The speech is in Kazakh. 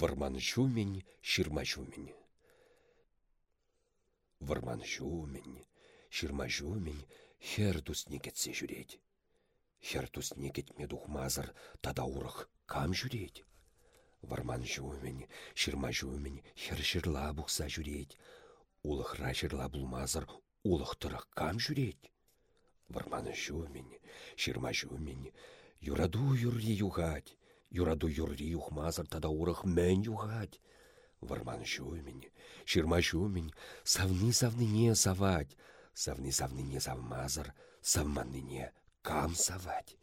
Варман жумен, ширма жумен. Варман жумен, ширма жумен, хер тусне кетсе жүрет. Хер тусне кетме духмазыр, тада урық кам жүрет. Варман жумен, ширма жумен, хер шырла бұқса жүрет. Улықра шырла бұлмазыр, улық тұрық кам жүрет. Варман жумен, ширма жумен, юраду юрри югать. Юраду юрри юхмазыр тада урық мен югать. Варман жумен, ширма жумен, савны-савныне савать. Савны-савныне савмазыр, савманныне кам савать.